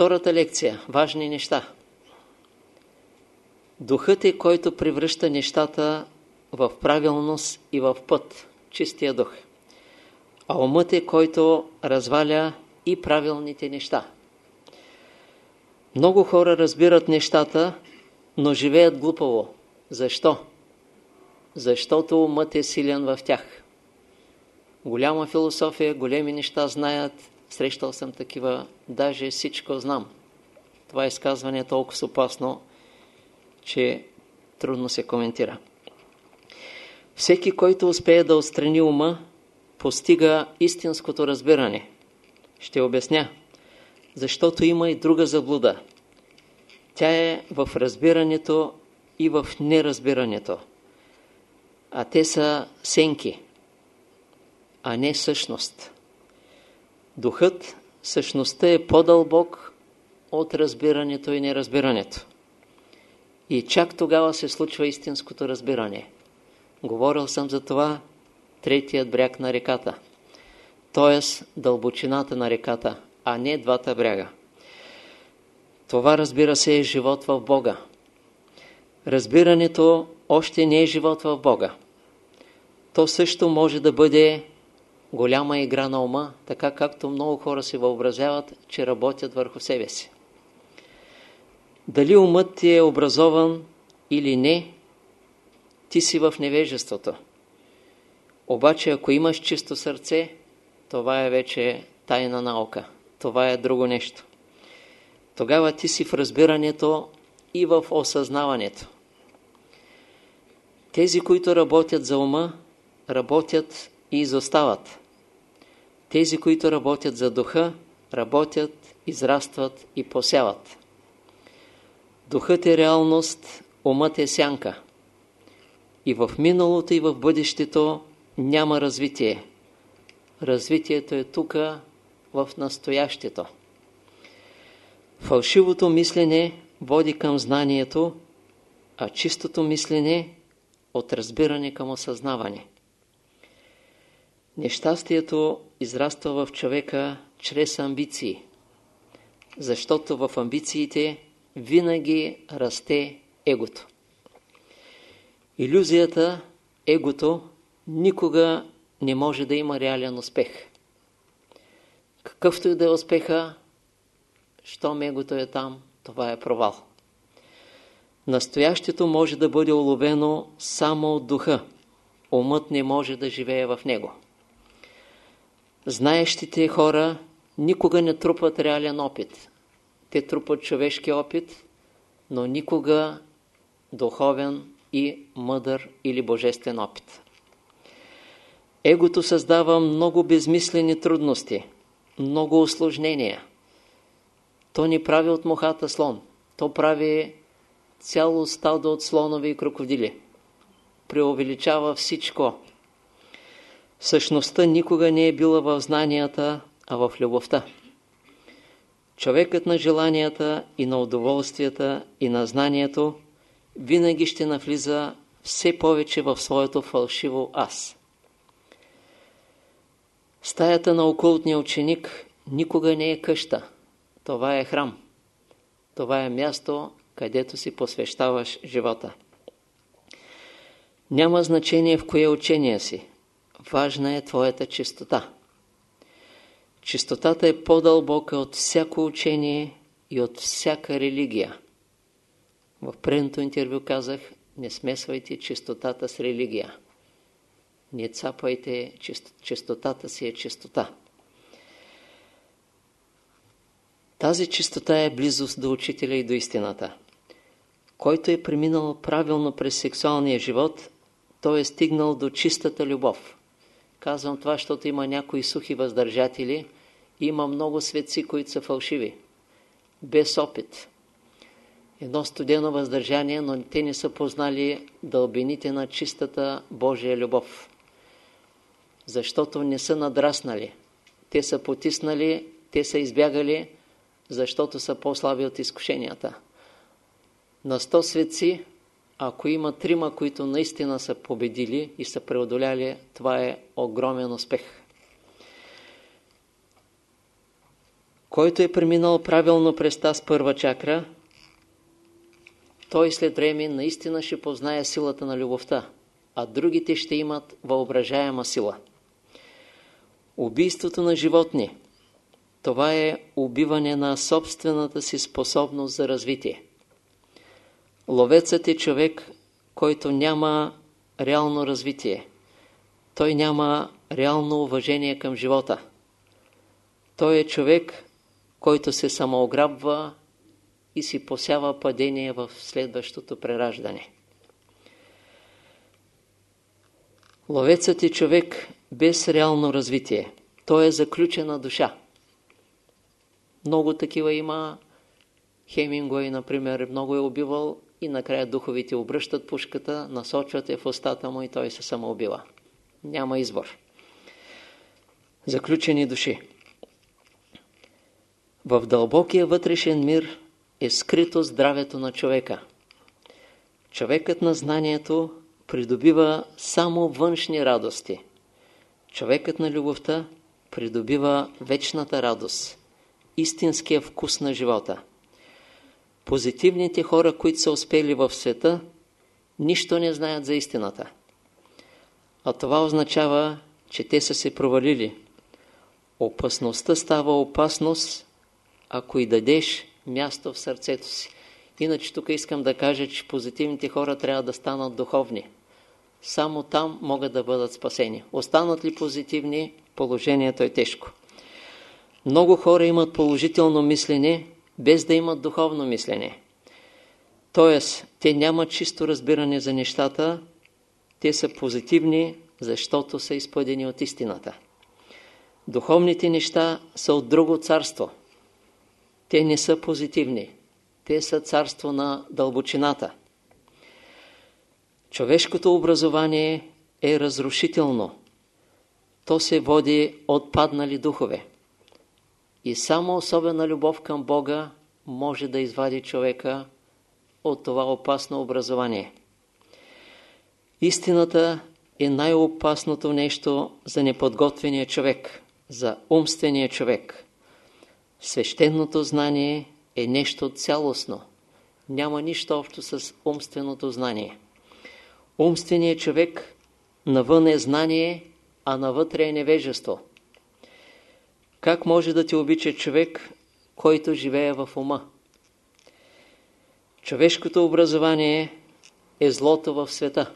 Втората лекция. Важни неща. Духът е, който превръща нещата в правилност и в път. Чистия дух. А умът е, който разваля и правилните неща. Много хора разбират нещата, но живеят глупаво. Защо? Защото умът е силен в тях. Голяма философия, големи неща знаят, срещал съм такива, даже всичко знам. Това изказване е толкова опасно, че трудно се коментира. Всеки, който успее да отстрани ума, постига истинското разбиране. Ще обясня. Защото има и друга заблуда. Тя е в разбирането и в неразбирането. А те са сенки, а не същност. Духът, същността е по-дълбок от разбирането и неразбирането. И чак тогава се случва истинското разбиране. Говорил съм за това третият бряг на реката. т.е. дълбочината на реката, а не двата бряга. Това, разбира се, е живот в Бога. Разбирането още не е живот в Бога. То също може да бъде голяма игра на ума, така както много хора се въобразяват, че работят върху себе си. Дали умът ти е образован или не, ти си в невежеството. Обаче, ако имаш чисто сърце, това е вече тайна наука. Това е друго нещо. Тогава ти си в разбирането и в осъзнаването. Тези, които работят за ума, работят и изостават. Тези, които работят за духа, работят, израстват и посяват. Духът е реалност, умът е сянка. И в миналото, и в бъдещето няма развитие. Развитието е тук, в настоящето. Фалшивото мислене води към знанието, а чистото мислене от разбиране към осъзнаване. Нещастието израства в човека чрез амбиции, защото в амбициите винаги расте егото. Иллюзията, егото, никога не може да има реален успех. Какъвто и да е успеха, щом егото е там, това е провал. Настоящето може да бъде уловено само от духа. Умът не може да живее в него. Знаещите хора никога не трупат реален опит. Те трупат човешки опит, но никога духовен и мъдър или божествен опит. Егото създава много безмислени трудности, много осложнения. То ни прави от мухата слон. То прави цяло стадо от слонови и крокодили. Преувеличава всичко. Същността никога не е била в знанията, а в любовта. Човекът на желанията и на удоволствията и на знанието винаги ще навлиза все повече в своето фалшиво аз. Стаята на окултния ученик никога не е къща. Това е храм. Това е място, където си посвещаваш живота. Няма значение в кое учение си. Важна е твоята чистота. Чистотата е по-дълбока от всяко учение и от всяка религия. В предното интервю казах, не смесвайте чистотата с религия. Не цапайте, чистотата си е чистота. Тази чистота е близост до учителя и до истината. Който е преминал правилно през сексуалния живот, той е стигнал до чистата любов. Казвам това, защото има някои сухи въздържатели, има много светци, които са фалшиви, без опит. Едно студено въздържание, но те не са познали дълбините на чистата Божия любов. Защото не са надраснали. Те са потиснали, те са избягали, защото са по-слаби от изкушенията. На 100 светци, ако има трима, които наистина са победили и са преодоляли, това е огромен успех. Който е преминал правилно през тази първа чакра, той след време наистина ще познае силата на любовта, а другите ще имат въображаема сила. Убийството на животни – това е убиване на собствената си способност за развитие. Ловецът е човек, който няма реално развитие. Той няма реално уважение към живота. Той е човек, който се самоограбва и си посява падение в следващото прераждане. Ловецът е човек без реално развитие. Той е заключена душа. Много такива има. Хемингуей, например, много е убивал и накрая духовите обръщат пушката, насочват я в устата му и той се самоубива. Няма избор. Заключени души. В дълбокия вътрешен мир е скрито здравето на човека. Човекът на знанието придобива само външни радости. Човекът на любовта придобива вечната радост, истинския вкус на живота. Позитивните хора, които са успели в света, нищо не знаят за истината. А това означава, че те са се провалили. Опасността става опасност, ако и дадеш място в сърцето си. Иначе тук искам да кажа, че позитивните хора трябва да станат духовни. Само там могат да бъдат спасени. Останат ли позитивни, положението е тежко. Много хора имат положително мислене, без да имат духовно мислене. Тоест, те нямат чисто разбиране за нещата, те са позитивни, защото са изпъдени от истината. Духовните неща са от друго царство. Те не са позитивни. Те са царство на дълбочината. Човешкото образование е разрушително. То се води от паднали духове. И само особена любов към Бога може да извади човека от това опасно образование. Истината е най-опасното нещо за неподготвения човек, за умствения човек. Свещеното знание е нещо цялостно. Няма нищо общо с умственото знание. Умственият човек навън е знание, а навътре е невежество. Как може да те обича човек, който живее в ума? Човешкото образование е злото в света.